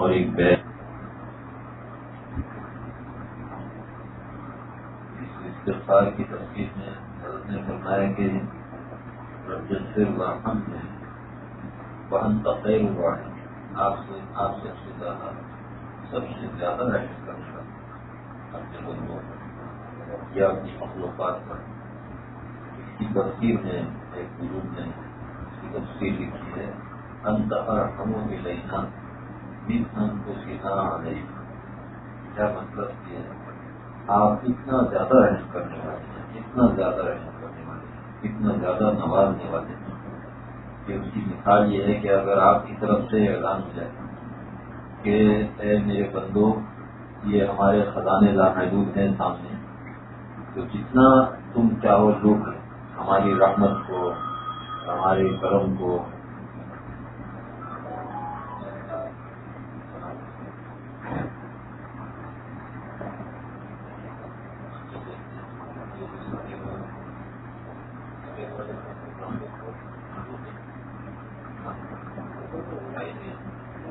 اور ایک بیگ استفار کی تصویر میں حضرت نے فرمایا کہ جس سے واہن ہے وہن تقیر ہوا ہے۔ آپ سے آپ سب سے زیادہ سب سے زیادہ رحم کرنا اپنے بندوں پر یا اپنی مخلوقات پر۔ اس کی تصویر میں ایک بزرگ نے اس کی تفصیل لکھی ہے، انتہا ہموں میں لینا بھی کو نہیں کیا مطلب یہ ہے آپ اتنا زیادہ رحم کرنے والے ہیں، اتنا زیادہ رحم کرنے والے ہیں، اتنا زیادہ نوازنے والے ہیں۔ کہ اس کی مثال یہ ہے کہ اگر آپ کی طرف سے اعلان ہو جائے کہ اے میرے بندو، یہ ہمارے خزانے محدود ہیں سامنے، تو جتنا تم چاہو لوگ ہماری رحمت کو، ہمارے کرم کو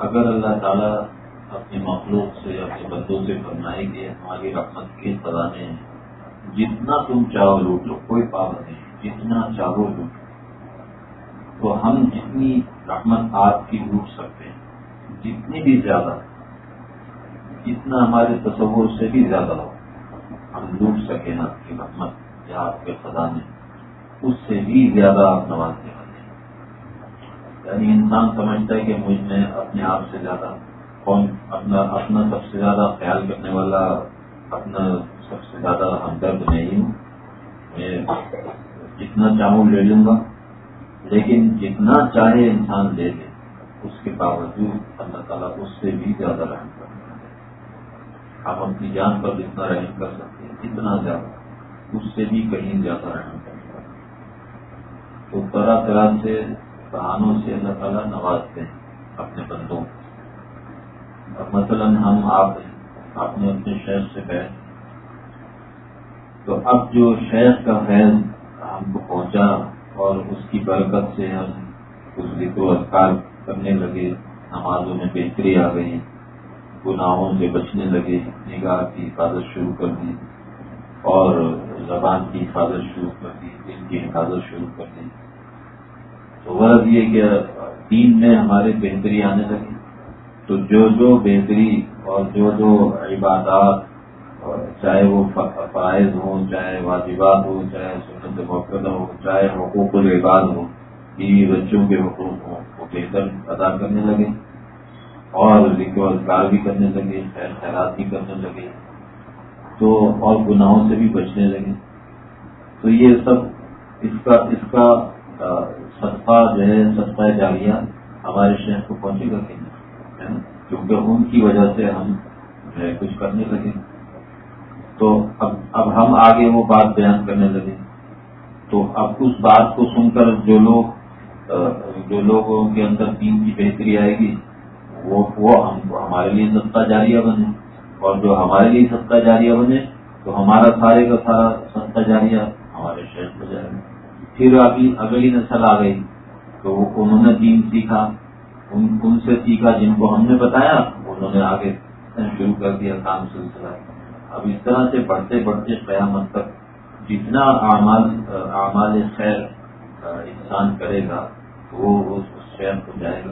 اگر اللہ تعالیٰ اپنے مخلوق سے اپنے بندوں سے فرمائے کہ ہماری رحمت کے خزانے ہیں جتنا تم چاہو لوٹ لو، کوئی پابند نہیں۔ جتنا چاہو لوٹ تو ہم جتنی رحمت آپ کی لوٹ سکتے ہیں، جتنی بھی زیادہ، جتنا ہمارے تصور سے بھی زیادہ ہو، ہم لوٹ سکیں آپ کی رحمت، یا آپ کے خزانے اس سے بھی زیادہ آپ نوازنے یعنی انسان سمجھتا ہے کہ مجھ میں اپنے آپ سے زیادہ کون اپنا اپنا سب سے زیادہ خیال کرنے والا، اپنا سب سے زیادہ ہمدرد نہیں ہوں۔ میں جتنا چاہوں لے لوں گا، لیکن جتنا چاہے انسان لے لے، اس کے باوجود اللہ تعالیٰ اس سے بھی زیادہ رحم کرتا ہے۔ آپ اپنی جان پر جتنا رحم کر سکتے ہیں جتنا زیادہ، اس سے بھی کہیں زیادہ رحم کرتا ہے تو طرح طرح سے بہانوں سے اللہ تعالیٰ نوازتے ہیں اپنے بندوں اب مثلاً ہم آپ آپ نے اپنے شہر سے بیٹھ تو اب جو شہر کا فیض ہم کو پہنچا اور اس کی برکت سے ہم کچھ ذکر و اذکار کرنے لگے، نمازوں میں بہتری آ گئی، گناہوں سے بچنے لگے، نگاہ کی حفاظت شروع کر دی اور زبان کی حفاظت شروع کر دی، دل کی حفاظت شروع کر دی۔ تو غرض یہ کہ دین میں ہمارے بہتری آنے لگی۔ تو جو جو بہتری اور جو جو عبادات چاہے وہ فرائض ہوں، چاہے واجبات ہوں، چاہے سنت موقع ہو چاہے حقوق العباد ہوں بیوی بچوں کے حقوق ہوں، وہ بہتر ادا کرنے لگے اور ذکر اذکار بھی کرنے لگے، خیر خیرات بھی کرنے لگے، تو اور گناہوں سے بھی بچنے لگے۔ تو یہ سب اس کا اس کا صدقہ جو ہے، صدقہ جاریہ ہمارے شہر کو پہنچے گا۔ کہ کیونکہ ان کی وجہ سے ہم جو ہے کچھ کرنے لگے۔ تو اب اب ہم آگے وہ بات بیان کرنے لگے۔ تو اب اس بات کو سن کر جو لوگ جو لوگوں کے اندر دین کی بہتری آئے گی، وہ وہ ہمارے لیے صدقہ جاریہ بنے۔ اور جو ہمارے لیے صدقہ جاریہ بنے، تو ہمارا سارے کا سارا صدقہ جاریہ ہمارے شہر کو جائے۔ گا پھر ابھی اگلی نسل آ گئی، تو انہوں نے دین سیکھا۔ ان ان سے سیکھا جن کو ہم نے بتایا، انہوں نے آگے شروع کر دیا کام سلسلہ۔ اب اس طرح سے بڑھتے بڑھتے قیامت تک جتنا اعمال اعمال خیر انسان کرے گا، وہ اس شہر کو جائے گا۔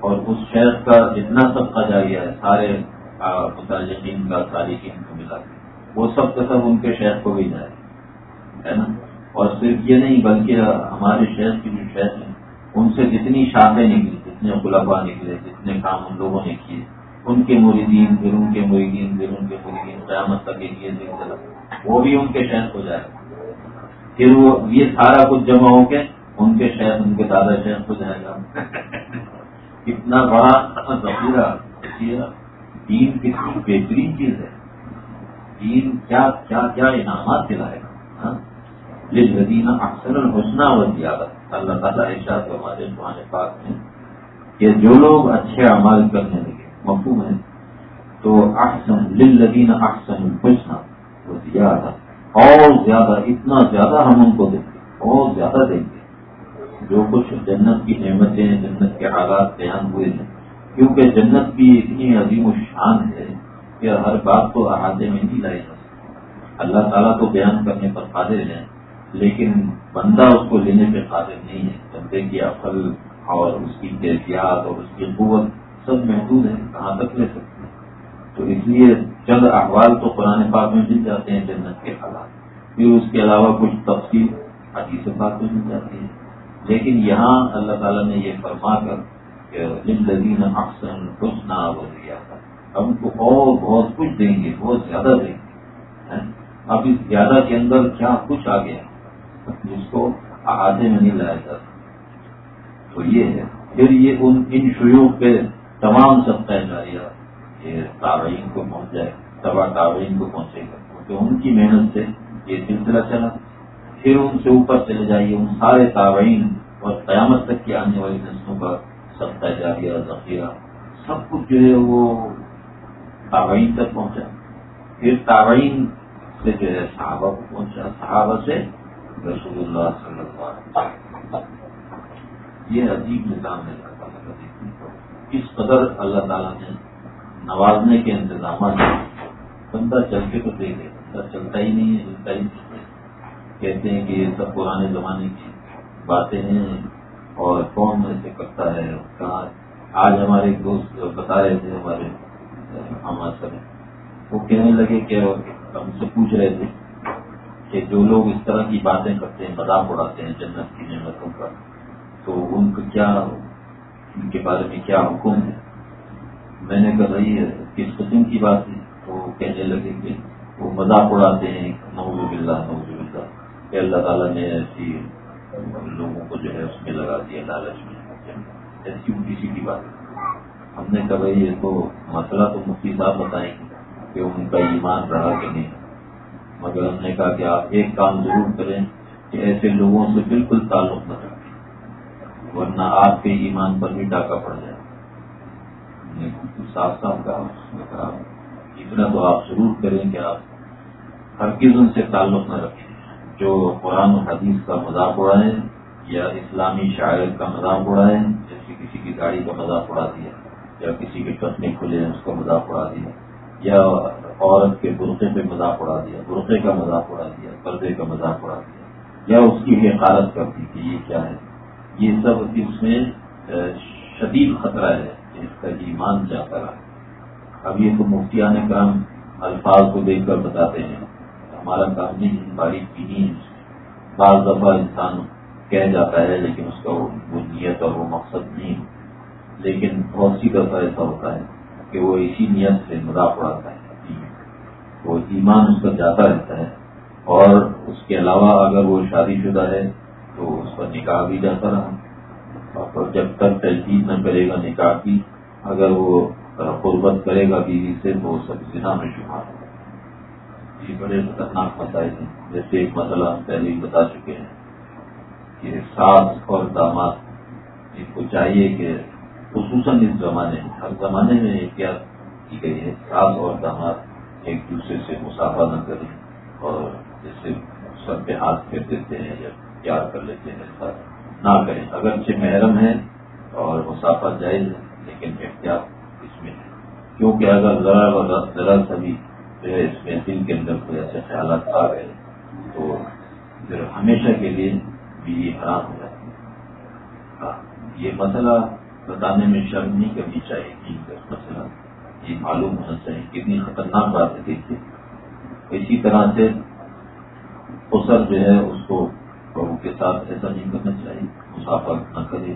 اور اس شہر کا جتنا سب کا جاری ہے، سارے متعلقین کا تاریخین کو ملا وہ سب کا سب ان کے شہر کو بھی جائے۔ ہے نا؟ اور صرف یہ نہیں، بلکہ ہمارے شہر کی جو شہر ہیں، ان سے جتنی شاخیں نکلی جتنے غلبا نکلے، جتنے کام ان لوگوں نے کیے ان کے مریدین، پھر ان کے مریدین پھر ان کے مریدین، قیامت تک ایک یہ سلسلہ وہ بھی ان کے شہر ہو جائے۔ پھر وہ، یہ سارا کچھ جمع ہو کے ان کے شہر ان کے دادا شہر ہو جائے گا۔ اتنا بڑا ذخیرہ دین کتنی بہترین چیز ہے۔ دین کیا کیا کیا انعامات دلائے گا۔ ہاں؟ لدینہ اکثر الحسنہ و زیادہ اللہ تعالیٰ ارشاد ہمارے پاک میں، کہ جو لوگ اچھے اعمال کرنے لگے مفہوم ہے، تو احسن للذین احسن الحسنہ و زیادہ، اور زیادہ، اتنا زیادہ ہم ان کو دیں گے اور زیادہ دیں گے۔ جو کچھ جنت کی نعمتیں، جنت کے حالات بیان ہوئے ہیں، کیونکہ جنت بھی اتنی عظیم و شان ہے کہ ہر بات تو احاطے میں نہیں لائی جا سکتی اللہ تعالیٰ کو بیان کرنے پر قادر ہیں، لیکن بندہ اس کو لینے پہ قادر نہیں ہے۔ بندے کی عقل اور اس کی کیفیات اور اس کی قوت سب محدود ہے کہاں تک لے سکتے ہیں۔ تو اس لیے چند احوال تو قرآن پاک میں مل جاتے ہیں جنت کے حالات۔ پھر اس کے علاوہ کچھ تفصیل حدیث پاک میں مل جاتی ہے لیکن یہاں اللہ تعالیٰ نے یہ فرما کر کہ زندگی اکثر حسنا دیا تھا ہم کو اور بہت کچھ دیں گے، بہت زیادہ دیں گے۔ اب اس زیادہ کے اندر کیا کچھ آ گیا جس کو احاطے میں نہیں لایا جاتا۔ تو یہ ہے۔ پھر یہ ان ان شیوخ پہ تمام سب جاریہ یہ تابعین کو پہنچ جائے تبا تابعین کو پہنچے گا۔ کیونکہ ان کی محنت سے یہ سلسلہ چلا۔ پھر ان سے اوپر چلے جائیے ان سارے تابعین اور قیامت تک کی آنے والی نسلوں کا سب جاریہ، ذخیرہ، سب کچھ جو ہے وہ تابعین تک پہنچا۔ پھر تابعین سے جو ہے صحابہ کو پہنچا۔ صحابہ سے رسول اللہ صلی اللہ علیہ وسلم۔ یہ عجیب نظام ہے۔ اللہ تعالیٰ کا اس قدر اللہ تعالیٰ نے نوازنے کے انتظامات بندہ چل کے تو دیکھے بندہ چلتا ہی نہیں ہے چلتا ہی نہیں کہتے ہیں کہ یہ سب پرانے زمانے کی باتیں ہیں اور کون ایسے کرتا ہے کہاں آج ہمارے دوست بتا رہے تھے، ہمارے ہمارے سر وہ کہنے لگے کہ ہم سے پوچھ رہے تھے کہ جو لوگ اس طرح کی باتیں کرتے ہیں، مذاق اڑاتے ہیں جنت کی نعمتوں کا تو ان کا کیا ان کے بارے میں کیا حکم ہے؟ میں نے کہا، بھائی کس قسم کی بات ہے۔ تو کہنے لگے کہ وہ مذاق اڑاتے ہیں۔ نوز بلّہ نوز بلّہ کہ اللہ تعالیٰ نے ایسی لوگوں کو جو ہے اس میں لگا دیا، لالچ میں۔ ایسی کسی کی بات ہم نے کہا، بھائی، یہ تو مسئلہ تو مفتی صاحب بتائیں گے کہ ان کا ایمان رہا کہ نہیں۔ مگر ہم نے کہا کہ آپ ایک کام ضرور کریں کہ ایسے لوگوں سے بالکل تعلق نہ ورنہ آپ کے ایمان پر بھی ڈاکہ پڑ جائے۔ صاف صاف کہا اتنا تو آپ ضرور کریں کہ آپ ہر کس ان سے تعلق نہ رکھیں۔ جو قرآن و حدیث کا مذاق اڑائیں یا اسلامی شاعر کا مذاق اڑائیں، جیسے کسی کی گاڑی کا مذاق اڑا دیا، یا کسی کے چشمے کھلے ہیں اس کا مذاق اڑا دیا، یا عورت کے برقعے پہ مذاق اڑا دیا، برقعے کا مذاق اڑا دیا، پردے کا مذاق اڑا دیا، یا اس کی حقارت کر دی کہ یہ کیا ہے۔ یہ سب اس میں شدید خطرہ ہے اس کا ایمان جاتا رہا اب یہ تو مفتیان کام الفاظ کو دیکھ کر بتاتے ہیں۔ ہمارا کام نہیں باریک بھی نہیں ہے بعض دفعہ انسان کہہ جاتا ہے، لیکن اس کا وہ نیت اور وہ مقصد نہیں لیکن بہت سی دفعہ ایسا ہوتا ہے کہ وہ اسی نیت سے مذاق اڑاتا ہے۔ وہ ایمان اس کا جاتا رہتا ہے اور اس کے علاوہ اگر وہ شادی شدہ ہے تو اس پر نکاح بھی جاتا رہا۔ اور جب تک تجدید نہ کرے گا نکاح کی، اگر وہ قربت کرے گا بیوی سے، تو وہ سب زنا میں شمار ہوگا۔ یہ بڑے خطرناک مسائل ہیں۔ جیسے ایک مسئلہ ہم پہلے ہی بتا چکے ہیں کہ ساس اور داماد، ان کو چاہیے کہ خصوصاً اس زمانے میں، ہر زمانے میں احتیاط کی گئی ہے، ساس اور داماد ایک دوسرے سے مسافہ نہ کریں اور جیسے سب پہ ہاتھ پھیر دیتے ہیں یا پیار کر لیتے ہیں، ایسا نہ کریں۔ اگرچہ محرم ہے اور مسافہ جائز ہے لیکن احتیاط اس میں ہے۔ کیونکہ اگر ذرا ذرا سبھی جو ہے اس میں دل کے اندر کوئی ایسے خیالات آ گئے تو پھر ہمیشہ کے لیے بھی حرام ہو جاتی ہے۔ ہاں، یہ مسئلہ بتانے میں شرم نہیں کرنی چاہیے مسئلہ یہ معلوم ہونا چاہیے۔ کتنی خطرناک بات ہے دیکھیے۔ اسی طرح سے اسر جو ہے، اس کو بہو کے ساتھ ایسا نہیں کرنا چاہیے، مسافر نہ کرے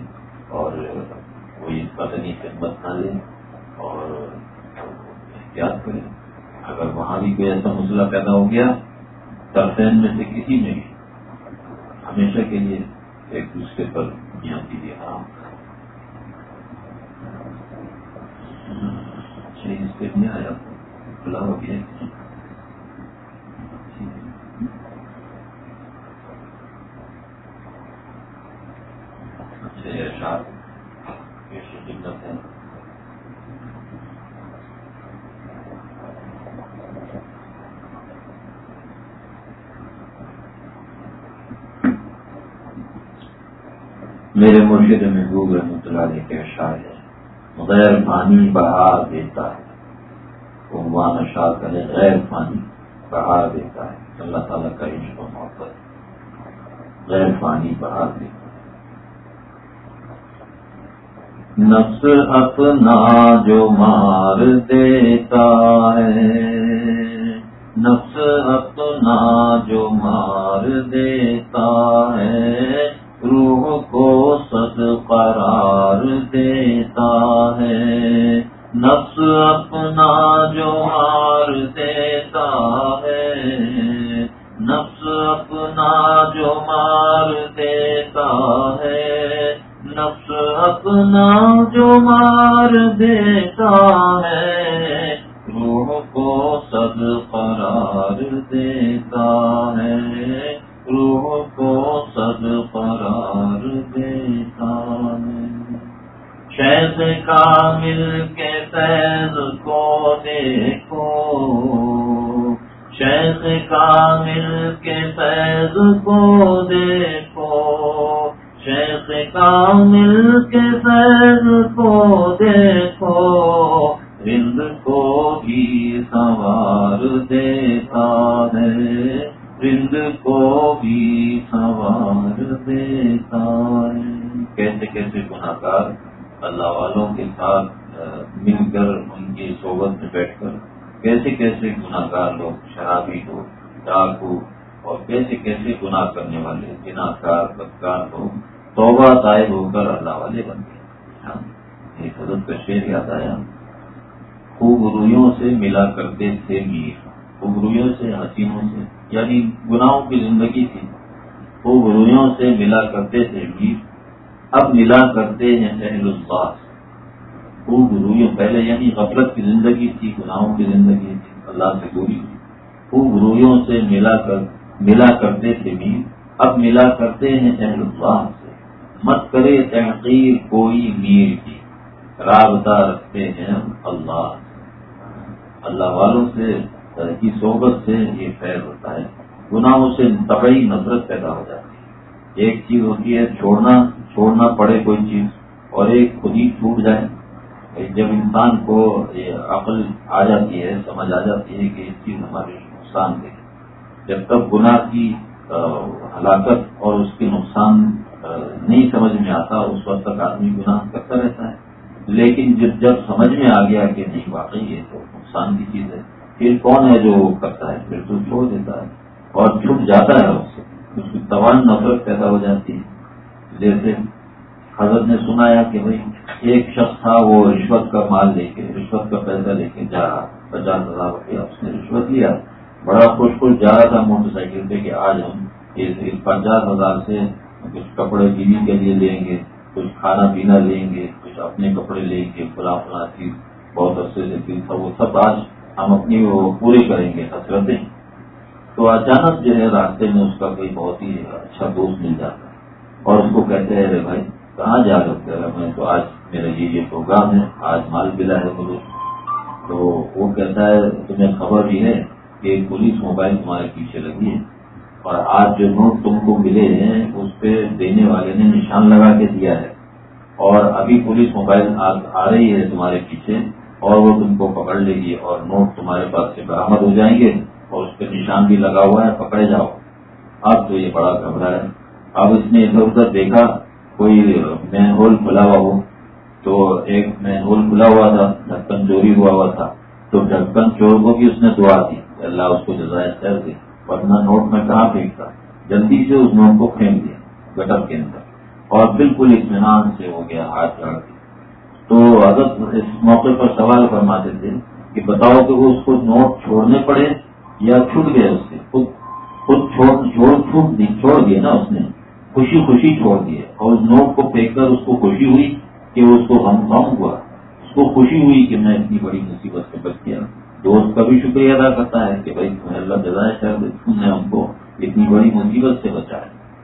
اور کوئی بدنی خدمت نہ لے اور احتیاط کرے اگر وہاں بھی کوئی ایسا مسئلہ پیدا ہو گیا طرفین میں سے کسی میں بھی ہمیشہ کے لیے ایک دوسرے پر میاں کیجیے آرام اچھا اس پہ نہیں آیا کھلا ہو گیا اچھا خدمت ہے میرے مرشد محبوب رحمۃ اللہ علیہ کے اشار ہے غیر پانی بہار دیتا ہے۔ عموان شاہ کرے غیر پانی بہار دیتا ہے۔ اللہ تعالیٰ کا عشق و محبت۔ غیر پانی بہار دیتا ہے۔ نفس اپنا جو مار دیتا ہے، نفس اپنا جو مار دیتا ہے روح کو سد قرار دیتا ہے۔ نفس اپنا جو ہار دیتا ہے۔ نفس اپنا جو مار دیتا ہے۔ نفس اپنا جو مار دیتا ہے۔ روح کو سد قرار دیتا ساتھ مل کر ان کی صحبت میں بیٹھ کر کیسے کیسے گناہ گار لوگ، شرابی ہو ڈاکو اور کیسے کیسے گناہ کرنے والے گناہ کار بدکار ہو توبہ طائب ہو کر اللہ والے بن گئے۔ ہاں، ایک حضرت کا شیر یاد آیا۔ خوب رویوں سے ملا کرتے تھے میر خوبرویوں سے، حسینوں سے یعنی گناہوں کی زندگی تھی۔ خوبرویوں سے ملا کرتے تھے گیت اب ملا کرتے ہیں اہل الباس خوب رویوں پہلے یعنی غفلت کی زندگی تھی، گناہوں کی زندگی تھی۔ اللہ سے گوری تھی خوب رویوں سے ملا کر، ملا کرتے تھے میر اب ملا کرتے ہیں اہل الباس سے۔ مت کرے تحقیر، کوئی میر کی رابطہ رکھتے ہیں اللہ اللہ والوں سے کی صحبت سے یہ خیر ہوتا ہے۔ گناہوں سے طبعی نفرت پیدا ہو جاتی ہے۔ ایک چیز ہوتی ہے، چھوڑنا چھوڑنا پڑے کوئی چیز اور ایک خود ہی چھوٹ جائے۔ جب انسان کو یہ عقل آ جاتی ہے، سمجھ آ جاتی ہے کہ یہ چیز ہمارے نقصان دے جب تک گناہ کی ہلاکت اور اس کے نقصان نہیں سمجھ میں آتا، اس وقت تک آدمی گناہ کرتا رہتا ہے۔ لیکن جب جب سمجھ میں آ گیا کہ نہیں، واقعی یہ تو نقصان کی چیز ہے پھر کون ہے جو کرتا ہے؟ پھر تو چھوڑ دیتا ہے اور چھٹ جاتا ہے اس سے۔ اس کی تمام نفرت پیدا ہو جاتی ہے۔ جیسے حضرت نے سنایا کہ بھائی ایک شخص تھا، وہ رشوت کا مال لے کے، رشوت کا پیسہ لے کے جا رہا پچاس ہزار روپیہ اس نے رشوت لیا۔ بڑا خوش خوش جا رہا تھا موٹر سائیکل پہ کہ آج ہم پچاس ہزار سے کچھ کپڑے بیوی کے لیے لیں گے، کچھ کھانا پینا لیں گے، کچھ اپنے کپڑے لیں گے، فلاں فلاں چیز بہت عرصے سے وہ سب آج ہم اپنی وہ پوری کریں گے حسرتیں تو اچانک جو ہے راستے میں اس کا کوئی بہت ہی اچھا دوست مل جاتا ہے اور اس کو کہتے ہیں، ارے بھائی کہاں جا سکتے میں تو آج میرا یہ جی یہ جی پروگرام ہے، آج مال ملا ہے مجھے تو وہ کہتا ہے، تمہیں خبر بھی ہے کہ پولیس موبائل تمہارے پیچھے لگی ہے۔ اور آج جو نوٹ تم کو ملے ہیں، اس پہ دینے والے نے نشان لگا کے دیا ہے۔ اور ابھی پولیس موبائل آ رہی ہے تمہارے پیچھے، اور وہ تم کو پکڑ لے گی، اور نوٹ تمہارے پاس سے برامد ہو جائیں گے، اور اس پہ نشان بھی لگا ہوا ہے، پکڑے جاؤ۔ اب تو یہ بڑا گھبرا ہے۔ اب اس نے ادھر ادھر دیکھا کوئی مین ہول کھلا ہوا ہو، تو ایک مین ہول کھلا ہوا تھا ڈھکن چوری ہوا ہوا تھا۔ تو ڈھکن چور کو بھی اس نے دعا دی۔ اللہ اس کو جزائے خیر دے۔ ورنہ نوٹ میں کہاں پھینکتا جلدی سے اس نوٹ کو پھینک دیا، گٹر کے اندر۔ اور بالکل اطمینان سے ہو گیا، ہاتھ چڑھ کے۔ تو حضرت اس موقع پر سوال فرماتے تھے کہ بتاؤ کہ وہ اس کو نوٹ چھوڑنے پڑے یا چھوٹ گئے اس سے؟ خود خود چھوڑ چھوٹ دی، چھوڑ دیے نا اس نے۔ خوشی خوشی چھوڑ دیے۔ اور اس نوٹ کو پھینک کر اس کو خوشی ہوئی کہ اس کو ہم کم ہوا۔ اس کو خوشی ہوئی کہ میں اتنی بڑی مصیبت سے بچ گیا۔ دوست کا بھی شکریہ ادا کرتا ہے کہ بھائی تمہیں اللہ جزائے شہر تم نے ہم کو اتنی بڑی مصیبت سے بچایا۔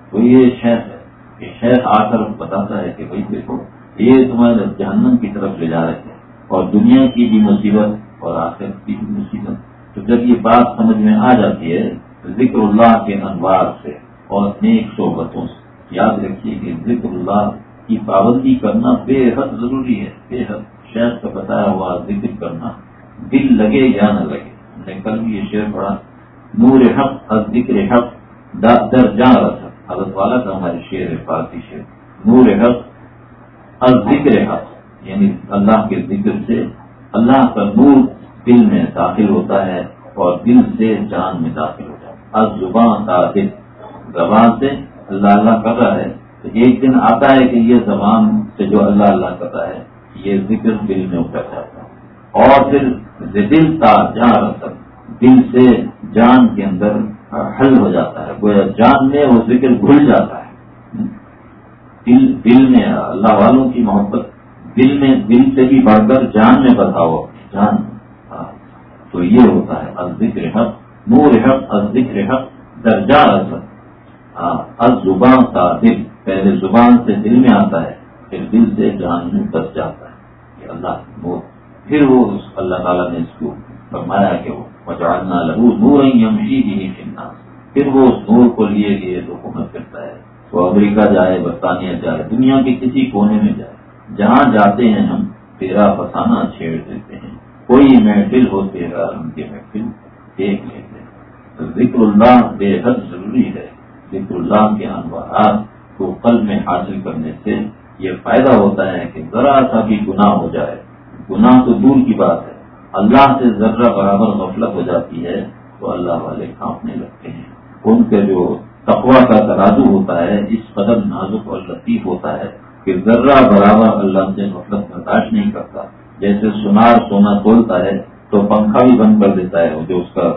تو یہ شہر ہے۔ یہ شہر آ کر بتاتا ہے کہ بھائی دیکھو، یہ تمہارے جہنم کی طرف لے جا رہے تھے اور دنیا کی بھی مصیبت اور آخر کی بھی مصیبت۔ تو جب یہ بات سمجھ میں آ جاتی ہے، ذکر اللہ کے انوار سے اور نیک صحبتوں سے۔ یاد رکھیے کہ ذکر اللہ کی پابندی کرنا بے حد ضروری ہے۔ بے حد شہر کا بتایا ہوا ذکر کرنا۔ دل لگے یا نہ لگے۔ ہم نے کل بھی یہ شعر پڑھا۔ نور حق از ذکر حق در جان رکھا۔ حضرت والا کا ہماری شعر ہے، فارسی شعر۔ نور حق از ذکر حق یعنی اللہ کے ذکر سے اللہ کا نور دل میں داخل ہوتا ہے اور دل سے جان میں داخل ہوتا ہے۔ از زبان کا دل، زبان سے اللہ اللہ کر رہا ہے، تو ایک دن آتا ہے کہ یہ زبان سے جو اللہ اللہ کرتا ہے، یہ ذکر دل میں اتر جاتا ہے اور پھر دل کا جان رسم دل سے جان کے اندر حل ہو جاتا ہے۔ گویا جان میں وہ ذکر بھول جاتا ہے۔ دل دل میں اللہ والوں کی محبت، دل میں، دل سے بھی بڑھ کر جان میں بتاؤ جان۔ ہاں۔ تو یہ ہوتا ہے ذکر حق، نور حق ذکر حق، درجہ اثر ہاں زبان کا دل پہلے زبان سے دل میں آتا ہے، پھر دل سے جان میں بس جاتا ہے۔ کہ اللہ نور پھر وہ اللہ تعالیٰ نے اس کو فرمایا کہ وہ پچاڑنا لہو نور یمشی بھی نہیں پھر وہ اس نور کو لیے لیے تو حکومت کرتا ہے۔ وہ امریکہ جائے، برطانیہ جائے، دنیا کے کسی کونے میں جائے۔ جہاں جاتے ہیں ہم، تیرا فسانہ چھیڑ دیتے ہیں۔ کوئی محفل ہو تیرا ان کے محفل دیکھ لیتے ہیں۔ ذکر اللہ بے حد ضروری ہے۔ ذکر اللہ کے انوارات کو قلب میں حاصل کرنے سے یہ فائدہ ہوتا ہے کہ ذرا سا بھی گناہ ہو جائے۔ گناہ تو دور کی بات ہے۔ اللہ سے ذرہ برابر غفلت ہو جاتی ہے تو اللہ والے کھانپنے لگتے ہیں۔ ان کے جو تقوا کا ترازو ہوتا ہے، اس قدر نازک اور لطیف ہوتا ہے کہ ذرہ برابر اللہ سے غفلت برداشت نہیں کرتا۔ جیسے سنار سونا تولتا ہے تو پنکھا بھی بند کر دیتا ہے جو اس کا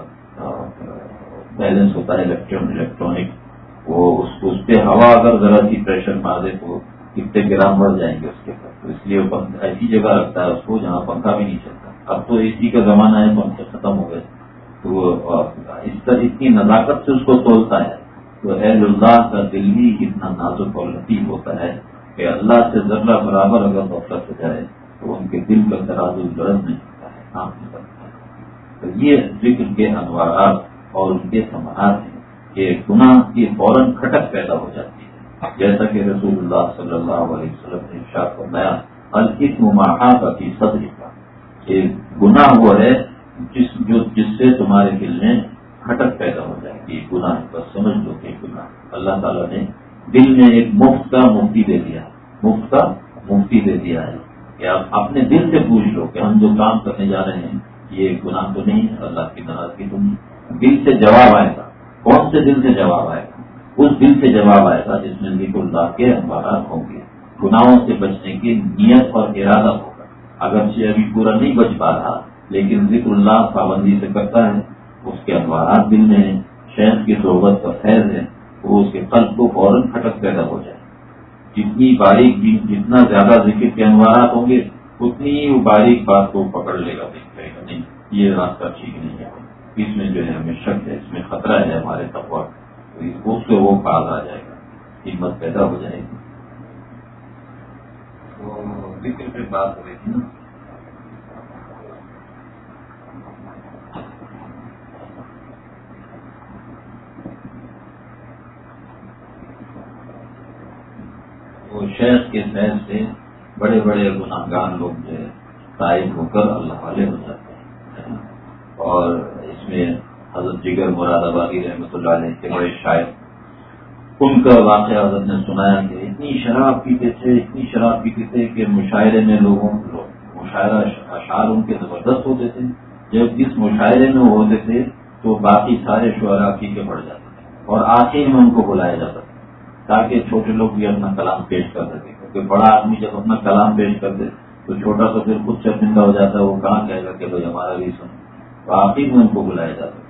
بیلنس ہوتا ہے الیکٹرانک وہ اس پہ ہوا اگر ذرا سی پریشر مار دے تو کتنے گرام بڑھ جائیں گے اس کے اوپر؟ تو اس لیے ایسی جگہ رکھتا ہے اس کو جہاں پنکھا بھی نہیں چلتا۔ اب تو اے سی کا زمانہ ہے، پنکھے ختم ہو گئے۔ تو اس طرح اتنی نزاکت سے اس کو تولتا ہے۔ تو اہل اللہ کا دل بھی اتنا نازک اور لطیف ہوتا ہے کہ اللہ سے ذرہ برابر اگر غفلت ہو جائے تو ان کے دل کا ترازو درد نہیں ہوتا ہے، کام نہیں کرتا ہے تو یہ ذکر کے انوارات اور ان کے سماعت ہیں۔ کہ گناہ کی فوراً کھٹک پیدا ہو جاتی ہے۔ جیسا کہ رسول اللہ صلی اللہ علیہ وسلم نے ارشاد فرمایا الکت ماہا کا کی صدر کا کہ گناہ وہ ہے جس جو جس سے تمہارے دل میں کھٹک پیدا ہو جائے گی گناہ بس سمجھ لو کہ گناہ۔ اللہ تعالیٰ نے دل میں ایک مفت کا مفتی دے دیا، مفت کا مفتی دے دیا ہے۔ کہ آپ اپنے دل سے پوچھ لو کہ ہم جو کام کرنے جا رہے ہیں، یہ گناہ تو نہیں، اللہ کی ناراضگی تو نہیں۔ دل سے جواب آئے گا۔ کون سے دل سے جواب آئے گا۔ اس دل سے جواب آئے گا جس میں ذکر اللہ کے اخبارات ہوں گے گناہوں سے بچنے کی نیت اور ارادہ ہوگا اگرچہ ابھی پورا نہیں بچ پا رہا، لیکن ذکر اللہ پابندی سے کرتا ہے۔ اس کے اخبارات دل میں ہیں، شہد کی صحبت کا فیض ہے۔ وہ اس کے قلب کو فوراً کھٹک پیدا ہو جائے۔ جتنی باریک جتنا زیادہ ذکر کے انوارات ہوں گے، اتنی ہی وہ باریک بات کو پکڑ لے گا، دیکھ گا۔ نہیں، یہ راستہ ٹھیک نہیں ہے۔ اس میں جو ہے ہمیں شک ہے اس میں خطرہ ہے ہمارے تقوا اس سے وہ کاغ آ جائے گا۔ ہمت پیدا ہو جائے گی۔ تو ذکر پہ بات ہو رہی تھی نا۔ شیخ کے فیض سے بڑے بڑے گناہ گار لوگ جو ہے تائب ہو کر اللہ والے ہو جاتے ہیں۔ اور اس میں حضرت جگر مراد آبادی رحمۃ اللہ علیہ کے بڑے شاعر ان کا واقعہ حضرت نے سنایا کہ اتنی شراب پیتے تھے، اتنی شراب پیتے تھے کہ مشاعرے میں لوگوں مشاعرہ اشعار ان کے زبردست ہوتے تھے۔ جب جس مشاعرے میں وہ ہوتے تھے تو باقی سارے شعرا پی کے پڑ جاتے تھے اور آخر میں ان کو بلایا جاتا تھا تاکہ چھوٹے لوگ بھی اپنا کلام پیش کر سکے کیونکہ بڑا آدمی جب اپنا کلام پیش کر دے تو چھوٹا تو پھر خود شرمندہ ہو جاتا ہے، وہ کہاں کہے گا کہ بھائی ہمارا بھی سن آخر میں ان کو بلایا جاتا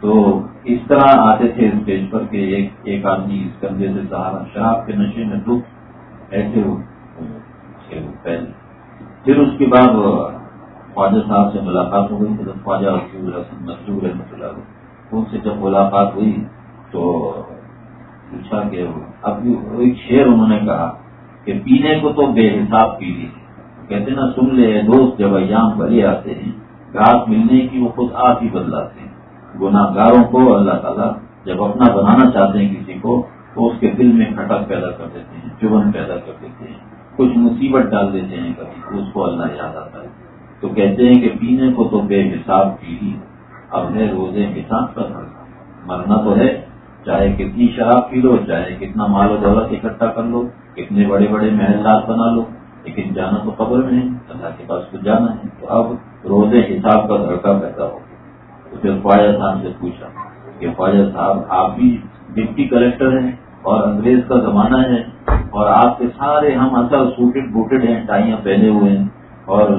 تو اس طرح آتے تھے اسٹیج پر کہ ایک ایک آدمی اس کندھے سے سہارا شراب کے نشے میں دکھ ایسے ہو پہلے۔ پھر اس کے بعد خواجہ صاحب سے ملاقات ہو گئی خواجہ مسجور رحمۃ اللہ ان سے جب ملاقات ہوئی تو پوچھا کہ اب ایک شعر انہوں نے کہا کہ پینے کو تو بے حساب پی لی کہتے نا، سن لے دوست، جب ایام بھلے آتے ہیں گھاس ملنے کی وہ خود آپ ہی بدلاتے ہیں۔ گناہ گاروں کو اللہ تعالیٰ جب اپنا بنانا چاہتے ہیں کسی کو، تو اس کے دل میں کھٹک پیدا کر دیتے ہیں چبن پیدا کر دیتے ہیں۔ کچھ مصیبت ڈال دیتے ہیں کبھی، اس کو اللہ یاد آتا ہے۔ تو کہتے ہیں کہ پینے کو تو بے حساب پی لی اب ہے روزے حساب کا مرنا تو ہے، چاہے کتنی شراب پی لو، چاہے کتنا مال و دولت اکٹھا کر لو، کتنے بڑے بڑے محلات بنا لو۔ لیکن جانا تو خبر میں ہے، اللہ کے پاس تو جانا ہے۔ تو اب روزے حساب کا دھڑکا پیدا ہو گیا۔ پھر خواجہ صاحب سے پوچھا کہ خواجہ صاحب، آپ بھی ڈپٹی کلیکٹر ہیں اور انگریز کا زمانہ ہے اور آپ کے سارے ہم اصل سوٹڈ بوٹڈ ہیں، ٹائیاں پہنے ہوئے ہیں اور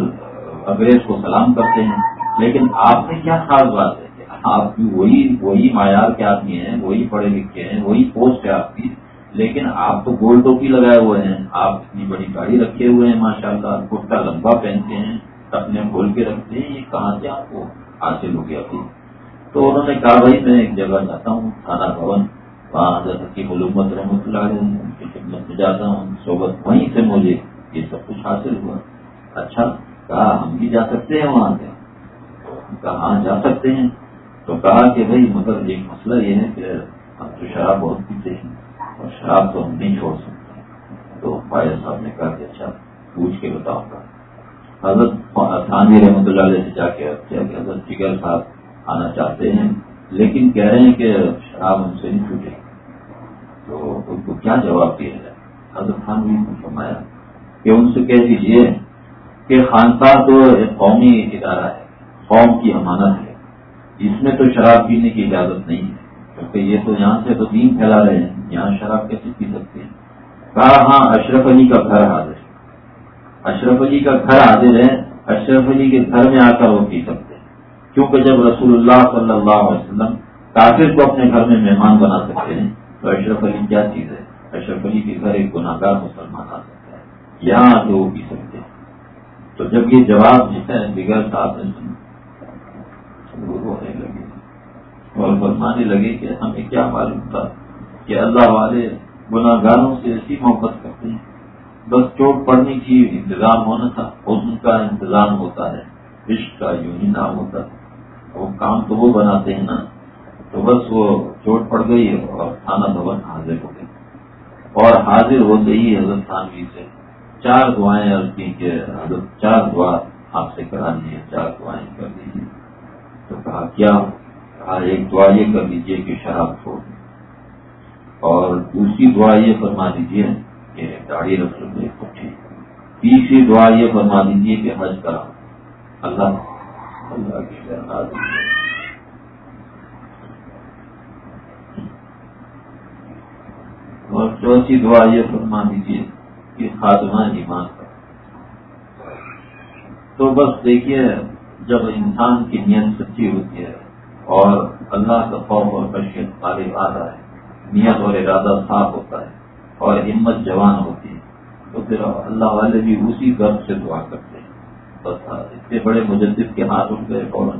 انگریز کو سلام کرتے ہیں۔ لیکن آپ میں کیا خاص بات ہے آپ کی وہی وہی معیار کے آدمی ہیں، وہی پڑھے لکھے ہیں، وہی پوسٹ ہے آپ کی لیکن آپ تو گول ٹوپی لگائے ہوئے ہیں، آپ اتنی بڑی گاڑی رکھے ہوئے ہیں ماشاء اللہ کرتا لمبا پہنتے ہیں۔ اپنے کھول کے رکھتے ہیں یہ کہاں سے آپ کو حاصل ہو گیا تھی؟ تو انہوں نے کہا، بھائی، میں ایک جگہ جاتا ہوں، تھانہ بھون۔ وہاں حضرت کی ملومت رحمۃ اللہ کی خدمت میں جاتا ہوں۔ صحبت وہیں سے مجھے یہ سب کچھ حاصل ہوا۔ اچھا کہا، ہم بھی جا سکتے ہیں وہاں سے۔ کہا ہاں جا سکتے ہیں۔ تو کہا کہ، بھائی مطلب ایک مسئلہ یہ ہے کہ ہم تو شراب بہت پیتے ہیں اور شراب تو ہم نہیں چھوڑ سکتے تو فائر صاحب نے کہا کہ اچھا پوچھ کے بتاؤں گا۔ حضرت تھانوی رحمۃ اللہ علیہ سے جا کے حضرت جگر صاحب آنا چاہتے ہیں، لیکن کہہ رہے ہیں کہ شراب ہم سے نہیں چھوٹے۔ تو ان کو کیا جواب دیا جائے؟ حضرت تھانوی نے فرمایا کہ ان سے کہہ دیجیے کہ خانقاہ تو ایک قومی ادارہ ہے، قوم کی امانت ہے۔ اس میں تو شراب پینے کی اجازت نہیں ہے، کیونکہ یہ تو یہاں سے تو دین پھیلا رہے ہیں، یہاں شراب کیسے پی سکتے ہیں؟ کہا ہاں اشرف علی کا گھر حاضر ہے۔ اشرف علی کا گھر حاضر ہے اشرف علی کے گھر میں آ کر وہ پی سکتے ہیں۔ کیونکہ جب رسول اللہ صلی اللہ علیہ وسلم کافر کو اپنے گھر میں مہمان بنا سکتے ہیں، تو اشرف جی علی کیا چیز ہے؟ اشرف علی کے گھر ایک گناہ گار مسلمان آ سکتا ہے۔ یہاں آ کے وہ پی سکتے ہیں۔ تو جب یہ جواب جس ہے بگڑ صاحب نے ہونے لگے۔ اور فرمانے لگے کہ ہمیں کیا معلوم تھا کہ اللہ والے گناہ گاروں سے ایسی محبت کرتے ہیں۔ بس چوٹ پڑنے کی انتظام ہونا تھا، حسن کا انتظام ہوتا ہے، عشق کا یوں ہی نام ہوتا ہے۔ وہ کام تو وہ بناتے ہیں نا، تو بس وہ چوٹ پڑ گئی اور تھانہ بھون حاضر ہو گئے اور حاضر ہوتے ہی حضرت خانوی سے۔ چار دعائیں عرض کی کہ حضرت، چار دعا آپ سے کرانی ہے، چار دعائیں کر دیجیے تو کہا، کیا؟ کہا، ایک دعا یہ کر لیجیے کہ شراب چھوڑ اور دوسری دعا یہ فرما دیجیے کہ گاڑی رکھ لیں گے تیسری دعا یہ فرما دیجیے کہ حج کرا اللہ اللہ کی اور چوتھی دعا یہ فرما دیجیے کہ خاتمہ ایمان کا۔ تو بس دیکھیے جب انسان کی نیت سچی ہوتی ہے اور اللہ کا خوف اور کشیت غالب آتا ہے، نیت اور ارادہ صاف ہوتا ہے اور ہمت جوان ہوتی ہے تو پھر اللہ والے بھی اسی گرد سے دعا کرتے ہیں۔ بس ہاں، اتنے بڑے مجدد کے ہاتھ اٹھ گئے فوراً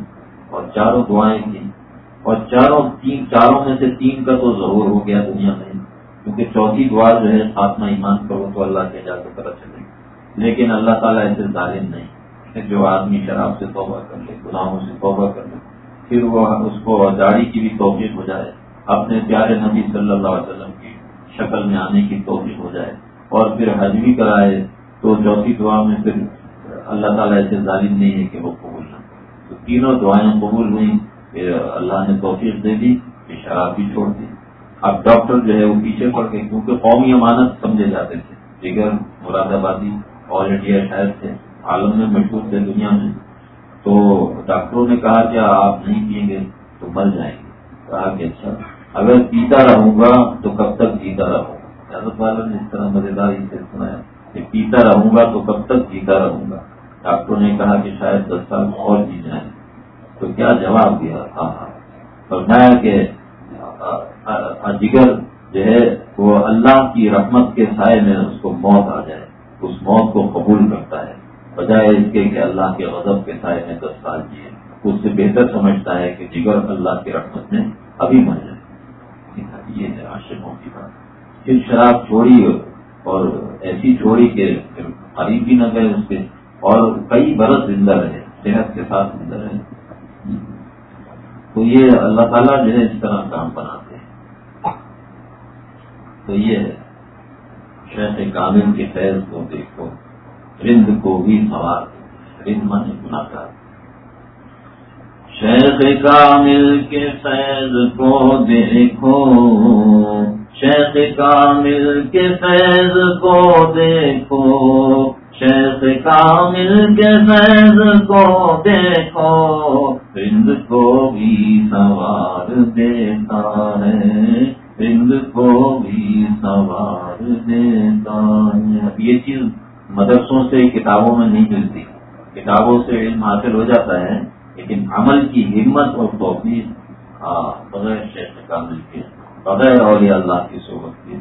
اور چاروں دعائیں کی اور چاروں، تین، چاروں میں سے تین کا تو ضرور ہو گیا دنیا میں۔ کیونکہ چوتھی دعا جو ہے خاتمہ ایمان کرو تو اللہ کے جا کے پتہ چلے۔ لیکن اللہ تعالیٰ ایسے ظالم نہیں جو آدمی شراب سے توبہ کر لے، گناہوں سے توبہ کر لے۔ پھر وہ اس کو داڑھی کی بھی توفیق ہو جائے۔ اپنے پیارے نبی صلی اللہ علیہ وسلم شکل میں آنے کی توفیق ہو جائے اور پھر حج بھی کرائے، تو چوتھی دعا میں پھر اللہ تعالیٰ ایسے ظالم نہیں ہے کہ وہ قبول نہ تو تینوں دعائیں قبول ہوئیں، پھر اللہ نے توفیق دے دی کہ شراب بھی چھوڑ دی۔ اب ڈاکٹر جو ہے وہ پیچھے پڑ گئے، کیونکہ قومی امانت سمجھے جاتے تھے۔ دیگر مراد آبادی آل انڈیا شہر تھے، عالم میں مشہور تھے دنیا میں۔ تو ڈاکٹروں نے کہا کہ آپ نہیں پئیں گے تو مر جائیں گے۔ کہا کہ اچھا۔ اگر پیتا رہوں گا تو کب تک جیتا رہوں گا؟ حضرت والا نے اس طرح مزیدار سے سنا ہے کہ پیتا رہوں گا تو کب تک جیتا رہوں گا؟ ڈاکٹر نے کہا کہ شاید دس سال اور جی جائیں۔ تو کیا جواب دیا؟ تھا فرمایا کہ جگر جو ہے، وہ اللہ کی رحمت کے سائے میں اس کو موت آ جائے۔ اس موت کو قبول کرتا ہے۔ بجائے اس کے کہ اللہ کے غضب کے سائے میں دس سال جیے۔ اس سے بہتر سمجھتا ہے کہ جگر اللہ کی رحمت میں ابھی مر جائے۔ یہ ہے عاشقوں کی بات۔ پھر شراب چھوڑی اور ایسی چھوڑی کہ قریب بھی نہ گئے اس کے، اور کئی برس زندہ رہے، صحت کے ساتھ زندہ رہے۔ تو یہ اللہ تعالیٰ جو ہے اس طرح کام بناتے ہیں۔ تو یہ ہے۔ شیخ کامل کے فیض کو دیکھو، رند کو بھی سوال رند من گنا کر کامل کے فیض کو دیکھو، شیخ کامل کے فیض کو دیکھو، شیخ کامل کے فیض کو دیکھو، ہند کو بھی سوار دیتا ہے، ہند کو بھی سوار دیتا ہے۔ یہ چیز مدرسوں سے کتابوں میں نہیں ملتی، کتابوں سے علم حاصل ہو جاتا ہے۔ لیکن عمل کی ہمت اور توفیق ہاں بغیر شیخ کامل کے، بغیر اولیاء اللہ کی صحبت کی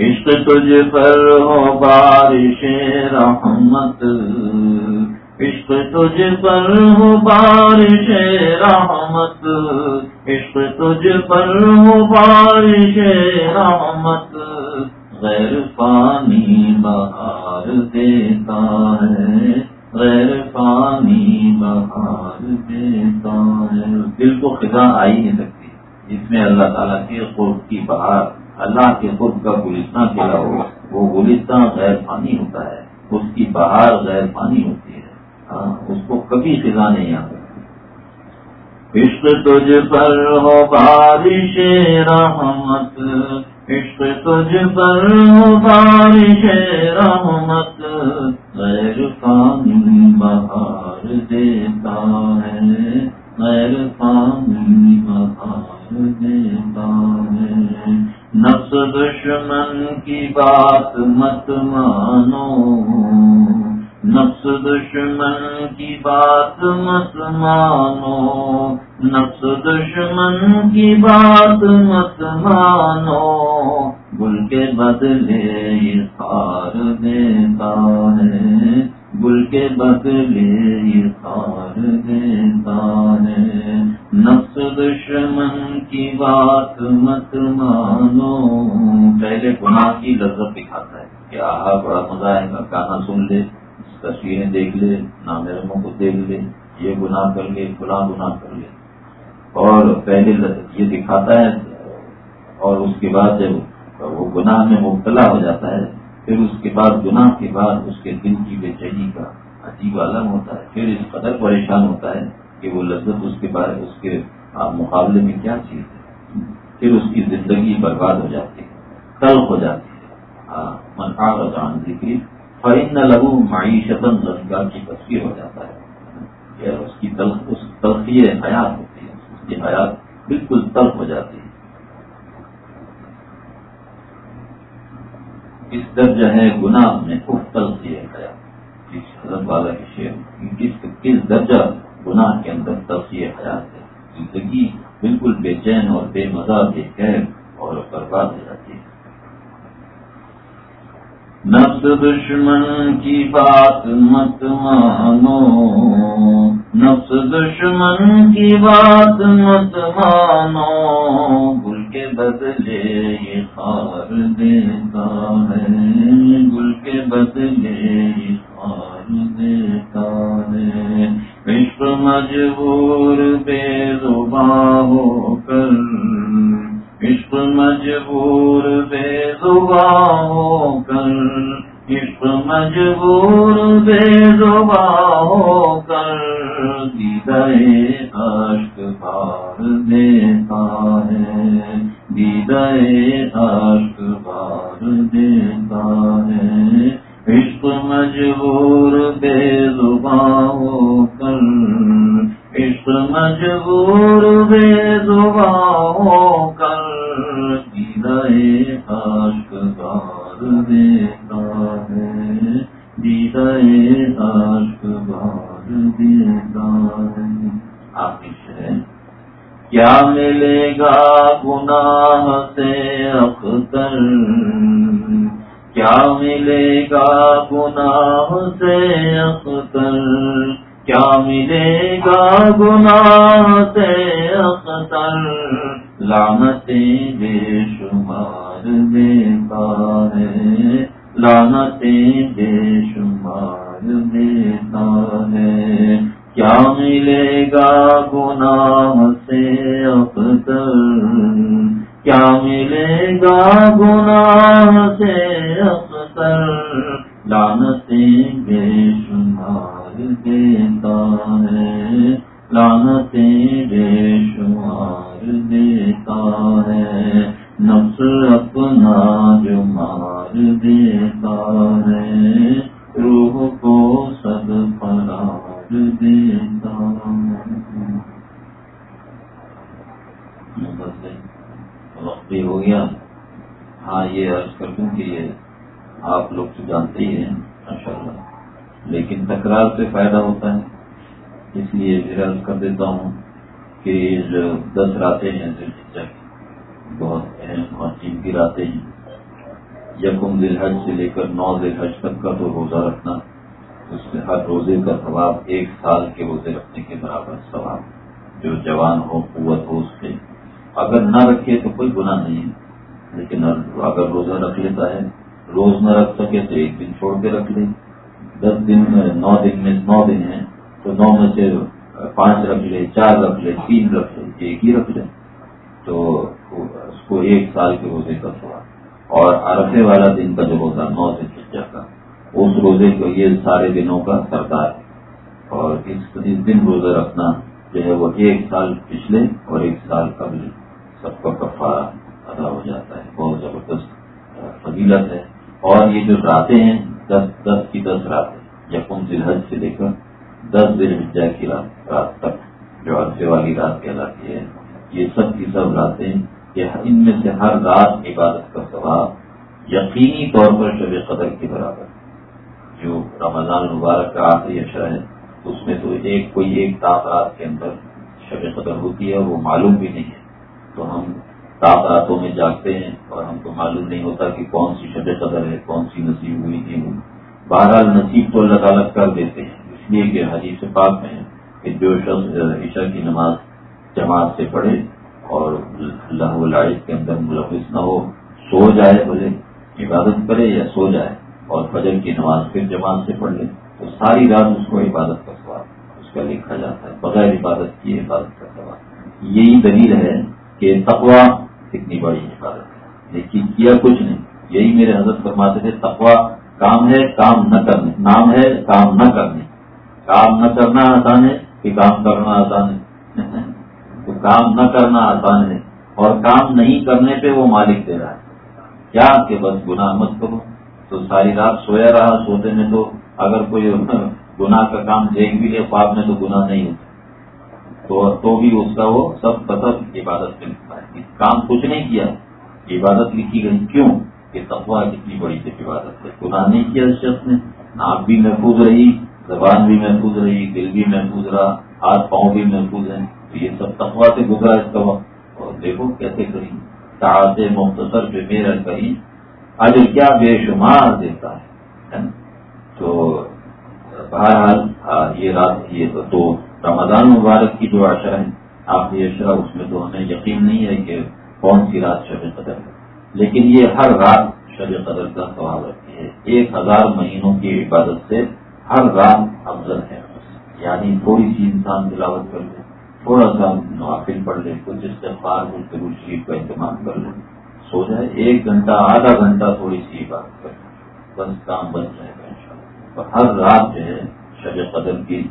عشق تجھ پر ہو بارش رحمت، عشق تجھ پر ہو بارش رحمت، عشق تجھ پر ہو بارش رحمت، غیر پانی بہار دیتا ہے۔ غیر پانی بہار دیتا ہے دل کو خدا آئی نہیں سکتی، جس میں اللہ تعالیٰ کے قرب کی بہار، اللہ کے قرب کا گلستان کھلا ہو وہ گلستان غیر پانی ہوتا ہے۔ اس کی بہار غیر پانی ہوتی ہے۔ ہاں، اس کو کبھی خزاں نہیں آتا عشق تجھ پر ہو بارش رحمت، عشق تجھ پر ہو بارش رحمت۔ غیر پانی بہار دیتا ہے غیر پانی بہار نفس دشمن کی بات مت مانو۔ نفس دشمن کی بات مت مانو، نفس دشمن کی بات مت مانو۔ گل کے بدلے یہ سار دیتا ہے، گل کے بدلے یہ سار دیتا ہے۔ نفس دشمن کی بات مت مانو۔ پہلے گناہ کی لذت دکھاتا ہے۔ کہ آہا بڑا مزہ آئے گا گانا سن لے۔ تصویریں دیکھ لے نامرموں کو دیکھ لے، یہ گناہ کر لے گناہ گناہ کر لے۔ اور پہلے یہ دکھاتا ہے اور اس کے بعد جب وہ گناہ میں مبتلا ہو جاتا ہے، پھر اس کے بعد، گناہ کے بعد اس کے دل کی بے چینی کا عجیب عالم ہوتا ہے۔ پھر اس قدر پریشان ہوتا ہے کہ وہ لذت اس کے بارے اس کے مقابلے میں کیا چیز ہے؟ پھر اس کی زندگی برباد ہو جاتی ہے، تلخ ہو جاتی ہے۔ منقا جان ذکری فرین نہ لگو معیشت لذکار کی تصویر ہو جاتا ہے۔ اس کی تلخ اس تلخی حیات ہوتی ہے۔ اس کی حیات بالکل تلخ ہو جاتی ہے۔ کس درجہ ہے گناہ میں افطل کیا گیا جس حضرت والا کی شیر کس کس درجہ گناہ کے اندر تفصیل حیات ہے؟ زندگی بالکل بے چین اور بے مزہ بے قید اور برباد ہو جاتی ہے۔ نفس دشمن کی بات مت مانو۔ نفس دشمن کی بات مت مانو۔ گل کے بدلے یہ خار دیتا ہے۔ گل کے بدلے یہ خار دیتا ہے۔ عشق مجبور بے زباں ہو کر عشق مجبور بے زباں ہو کر، عشق مجبور بے زباں ہو کر دیدائے عشق بار دیتا ہے دیدائے عشق بار دیتا ہے۔ عشق مجبور بے زباں ہو کر عشق مجبور مجبور بے زبان کر دیدے عشق بار دیتا ہے دیدے عشق بار دیتا ہے۔ آخر ہے کیا ملے گا گناہ سے اختر کیا ملے گا گناہ سے اختر کیا ملے گا گناہ سے اختر؟ لانتیں بے شمار دیتا ہے لانتیں بے شمار دیتا ہے کیا ملے گا گناہ سے اختر؟ کیا ملے گا گناہ اہم راتیں ہیں یکم دل حج سے لے کر نو دل حج تک کا تو روزہ رکھنا، اس میں ہر روزے کا ثواب ایک سال کے روزے رکھنے کے برابر ثواب، جو جوان ہو، قوت ہو، اس کے۔ اگر نہ رکھے تو کوئی گناہ نہیں ہے۔ لیکن اگر روزہ رکھ لیتا ہے، روز نہ رکھ سکے تو ایک دن چھوڑ کے رکھ لے۔ دس دن میں، نو دن میں نو دن ہے تو نو میں سے پانچ رکھ لے، چار رکھ لے، تین رکھ لے، ایک ہی رکھ لے۔ تو کو ایک سال کے روزے کا تھوڑا اور عرفے والا دن کا جو روزہ، نو دن سجا کا۔ اس روزے کو یہ سارے دنوں کا سردار۔ ہے اور اس دن روزہ رکھنا جو ہے وہ ایک سال پچھلے اور ایک سال قبل۔ سب کا کفارہ ادا ہو جاتا ہے۔ بہت زبردست فضیلت ہے۔ اور یہ جو راتیں ہیں، دس دس کی دس راتیں یقم ذلحج سے لے کر دس دن وجہ کی رات رات تک جو عرصے والی رات کہلاتی ہے۔ یہ سب کی سب راتیں کہ ان میں سے ہر رات عبادت کا ثواب یقینی طور پر شب قدر کے برابر جو رمضان مبارک کا آخری اشرا ہے، اس میں تو ایک کوئی ایک رات کے اندر شب قدر ہوتی ہے وہ معلوم بھی نہیں ہے۔ تو ہم رات راتوں میں جاگتے ہیں اور ہم کو معلوم نہیں ہوتا کہ کون سی شب قدر ہے، کون سی نصیب ہوئی نہیں ہوئی بہرحال نصیب تو اللہ تعالیٰ کر دیتے ہیں۔ اس لیے کہ حدیث پاک میں کہ جو شخص عشا کی نماز جماعت سے پڑھے اور اللہ العز کے اندر ملوث نہ ہو، سو جائے بولے عبادت کرے یا سو جائے اور فجر کی نماز پھر جماعت سے پڑھ لے، تو ساری رات اس کو عبادت کا سوال اس کا لکھا جاتا ہے، بغیر عبادت کی عبادت کا سوال یہی دلیل ہے کہ تقوا کتنی بڑی عبادت ہے۔ لیکن کیا کچھ نہیں، یہی میرے حضرت فرماتے تھے تقوا کام ہے، کام نہ کرنے، نام ہے، کام نہ کرنے۔ کام نہ کرنا آسان ہے، کہ کام کرنا آسان ہے۔ تو کام نہ کرنا آسان ہے اور کام نہیں کرنے پہ وہ مالک دے رہا ہے۔ کیا کہ بس گناہ مت کرو۔ تو ساری رات سویا رہا، سوتے میں تو اگر کوئی گناہ کا کام دیکھ بھی لے، خواب میں تو گناہ نہیں ہوتا۔ تو بھی اس کا وہ سب سب عبادت لکھتا ہے۔ کام کچھ نہیں کیا، عبادت لکھی گئی۔ کیوں؟ کہ تقوا کتنی بڑی سی عبادت ہے گناہ نہیں کیا اس شخص نے۔ ناک بھی محفوظ رہی، زبان بھی محفوظ رہی، دل بھی محفوظ رہا، ہاتھ پاؤں بھی محفوظ ہیں۔ یہ سب تقوا سے گزرا اس کا وقت اور دیکھو کیسے کری تعداد مختصر پہ میرا کہیں آج کیا بے شمار دیتا ہے تو بہرحال ہاں، یہ رات یہ تو رمضان مبارک کی جو عشرہ ہے آپ یہ اشرا اس میں تو ہمیں یقین نہیں ہے کہ کون سی رات شب قدر ہے۔ لیکن یہ ہر رات شب قدر کا سوال رکھتی ہے۔ ایک ہزار مہینوں کی عبادت سے ہر رات افضل ہے۔ یعنی تھوڑی سی انسان تلاوت کر لے تھوڑا سا نوافل پڑھ لے کچھ استفار کے شریف کا اہتمام کر لے سو جائے، ایک گھنٹہ، آدھا گھنٹہ تھوڑی سی عبادت کر بس کام بن جائے گا ان شاء اللہ ہر رات جو ہے، شب قدر کی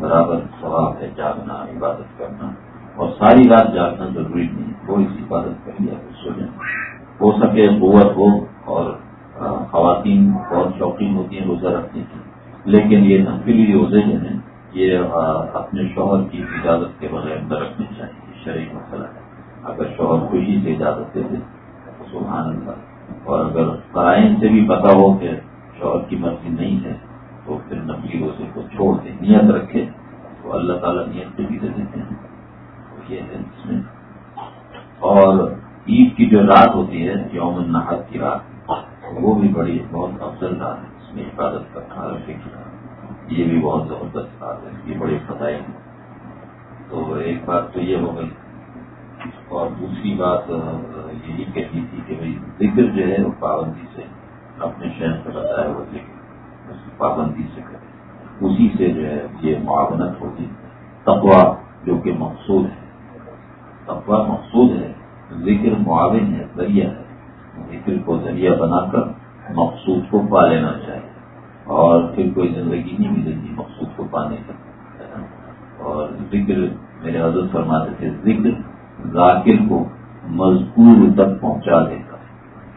برابر ثواب ہے، جاگنا، عبادت کرنا۔ اور ساری رات جاگنا ضروری نہیں کوئی سی عبادت کر لیا سو جائیں۔ ہو سکے قوت ہو اور خواتین بہت شوقین ہوتی ہیں روزہ رکھنے کی۔ لیکن یہ نقلی روزے جو ہیں یہ اپنے شوہر کی اجازت کے بغیر اندر رکھنی چاہیے، شرعی مسئلہ ہے۔ اگر شوہر خوشی سے اجازت دے دے، تو سبحان اللہ۔ اور اگر قرائن سے بھی پتا ہو کہ شوہر کی مرضی نہیں ہے، تو پھر نبی روزے کو چھوڑ دے نیت رکھے، تو اللہ تعالیٰ نیت سے بھی دے دیتے ہیں۔ یہ ہے اس میں۔ اور عید کی جو رات ہوتی ہے، یوم النحت کی رات، وہ بھی بڑی بہت افضل رات ہے۔ اس میں حفاظت کا فکر یہ بھی بہت زبردست بات ہے، یہ بڑی فتح تو ایک بات تو یہ ہو گئی۔ اور دوسری بات یہی کہتی تھی کہ بھائی ذکر جو ہے وہ پابندی سے اپنے شہر سے بتایا وہ ذکر اس پابندی سے کرے اسی سے جو ہے یہ معاونت ہوتی۔ تقوا جو کہ مقصود ہے۔ تقوا مقصود ہے، ذکر معاون ہے، ذریعہ ہے۔ ذکر کو ذریعہ بنا کر مقصود کو پا لینا چاہیے۔ اور پھر کوئی زندگی نہیں ملے گی مقصود کو پانے کا اور ذکر میرے حضرت فرماتے تھے، ذکر ذاکر کو مذکور تک پہنچا دیتا ہے۔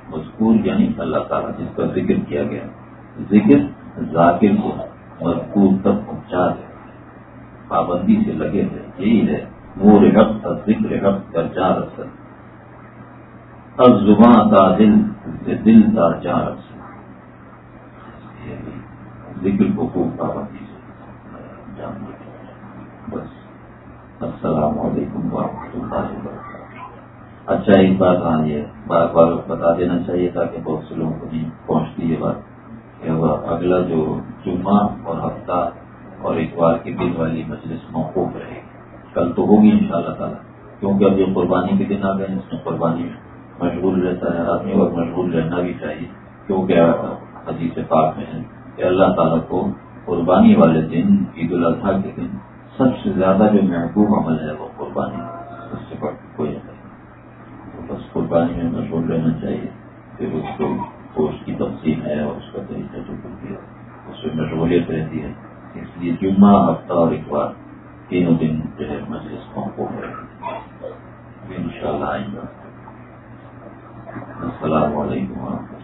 مذکور یعنی اللہ تعالیٰ، جس کا ذکر کیا گیا۔ ذکر ذاکر کو مذکور تک پہنچا دیتا ہے۔ پابندی سے لگے ہوئے، یہی ہے وہ رحب کا ذکر رحب کا جا رسل۔ اب زبان کا دل سے دل کا جا رسل۔ ذکر کو خوب پابندی سے جان بس۔ السلام علیکم ورحمۃ اللہ وبرکاتہ۔ اچھا ایک بات ہاں یہ بار بار بتا دینا چاہیے تاکہ بہت سے لوگوں کو نہیں پہنچتی یہ بات کہ وہ اگلا جو جمعہ اور ہفتہ اور اتوار کے دن والی مجلس موقوف رہے۔ گی کل تو ہوگی ان شاء اللہ تعالیٰ، کیونکہ اب یہ قربانی کے دن آ گئے اس میں قربانی مشغول رہتا ہے آدمی اور مشغول رہنا بھی چاہیے۔ کیونکہ حدیث پاک میں ہے۔ کہ اللہ تعالیٰ کو قربانی والے دن، عید الاضحیٰ کے دن سب سے زیادہ جو محبوب عمل ہے وہ قربانی اس سے بڑھ کوئی نہیں۔ بس قربانی میں مشہور رہنا چاہیے۔ پھر اس کو گوشت کی تقسیم ہے اور اس کا طریقہ جو کرتی ہے، اس میں مشغولیت رہتی ہے۔ اس لیے جمعہ، ہفتہ اور اتوار تینوں دن جو ہے مجلس محبوب ہے۔ ان شاء اللہ آئیں گا السلام علیکم